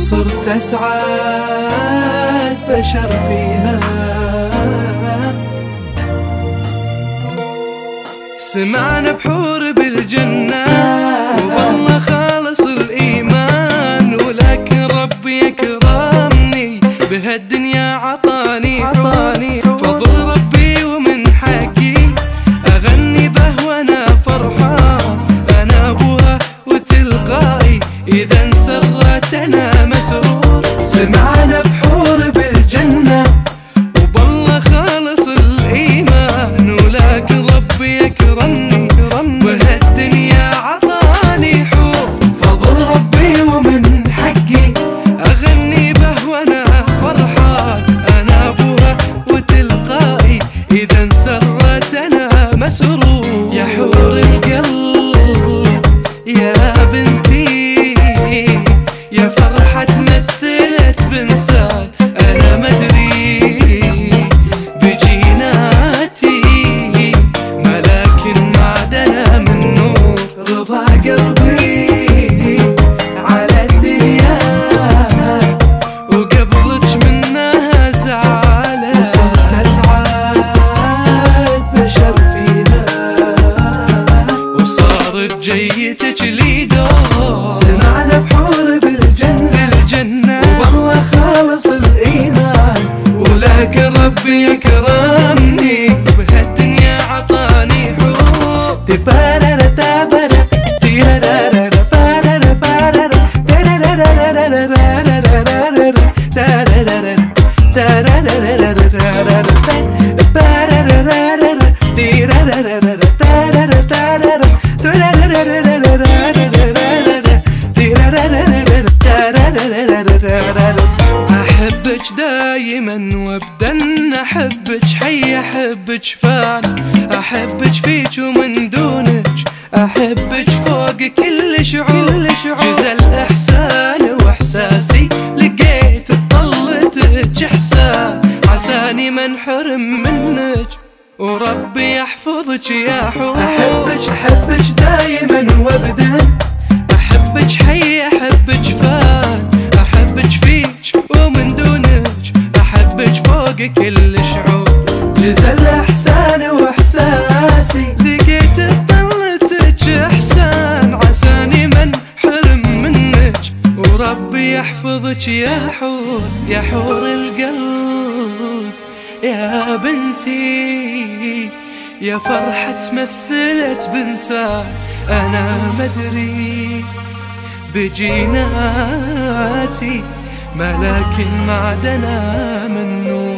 وصرت أسعد بشر فيها. سمعنا بحور بالجنة وبالله خالص الإيمان ولكن ربي أكرمني بهالدنيا عطاني عطاني إذا سرتنا مسرور سمعنا بحور بالجنة. وبالله خالص الإيمان ولك ربي يكرمني. وهالدنيا عطاني حور فضل ربي ومن حقي. أغني به وأنا فرحان أنا أبوها وتلقائي. إذا سرتنا مسرور يا حور القلب. يا فرحة تمثلت بنسان أنا مدري بجيناتي ملاكن معدنة من نور. رضا قلبي على الدنيا وقبضك منها زعالة وصرت أسعد بشر فينا. وصارت جيتك لي دور سمعنا ربي كرمني وبهالدنيا عطاني حب تبارر تابر تيرر بارر بارر da da da احبك دايما وابدا أحبك حي أحبك فان أحبك فيك ومن دونك أحبك فوق كل شعور. جزى الإحسان وإحساسي لقيت طلتك إحسان عساني ما انحرم منك. وربي يحفظك يا حور. أحبك أحبك دايما وابدا فوق كل شعور. جزى الاحسان وإحساسي. لقيت طلتك إحسان. عساني من حرم منك. وربي يحفظك يا حور يا حور القلب. يا بنتي يا فرحة مثلت بنسان أنا مدري بجيناتي. ما لكن معدنا من نور